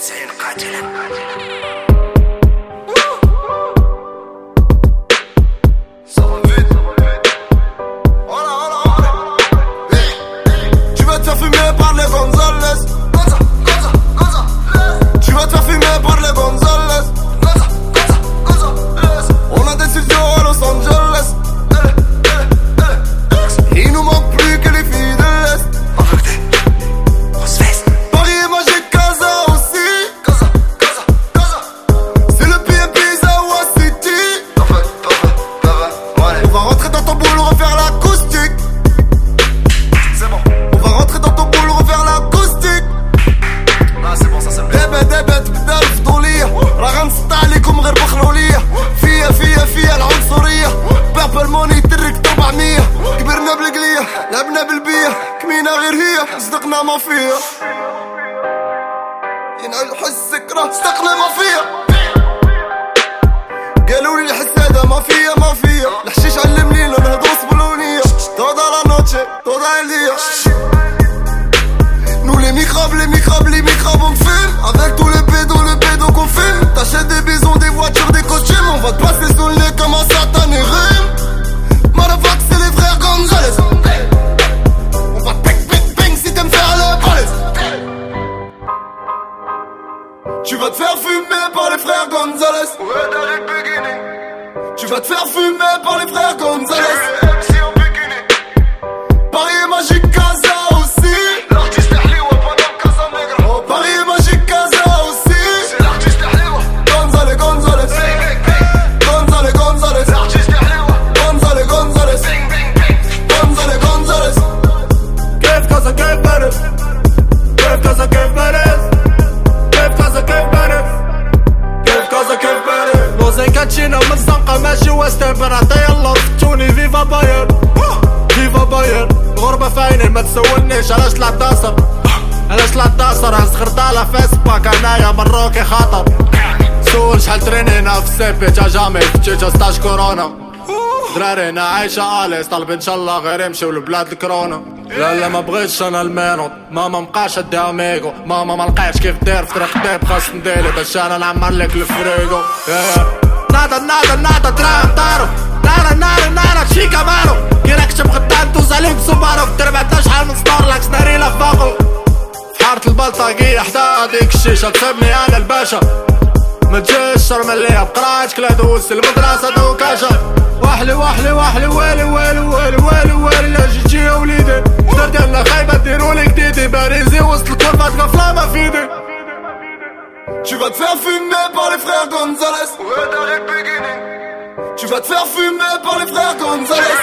زيد قاتلا لعبنا غير هي صدقنا ما فيها. ينعل حس كره صدقنا ما فيها. قالوا لي الحس هذا ما فيا ما فيا. الحشيش علمني نهضر سبلونية. تودا لا نوتشي تودا Nous les microbes, les microbes, les microbes on va te faire fumer par les frères Gonzalez. Parier magique. تسولنيش علاش طلعت داصر علاش طلعت داصر هز خردالة فيسباك أنايا مروكي خاطر سول شحال ترينينا في السيبي تا جامي فتيتا ستاج كورونا. درارينا عايشة آليس طالب إن شاء الله غير يمشيو لبلاد الكورونا لا لا ما بغيتش أنا المينوط ماما مبقاش اديها ميغو ماما ما لقيتش كيف دير في طريق ديب خاص نديري باش أنا نعمر لك الفريغو. yeah. nada, nada, nada, ترانتارو نارا نارا نارا شيكا مالو عليك سوبر في تربعتاش حال من ستار لك ناري لفاقو في حارة البلطجية حدا هذيك الشيشة تسبني أنا الباشا. متجيش تجيش شرم ليها بقرايتك كلا دوس المدرسة دو كاشا واحلي واحلي واحلي ويلي ويلي ويلي ويلي ويلي لا جي يا وليدي. درت أنا خايبة ديرولي جديدي باريزي وسط الكرفة تقفلها ما فيدي. Tu vas te faire fumer par les frères Gonzales. Ouais, Tu vas te faire fumer par les frères Gonzalez.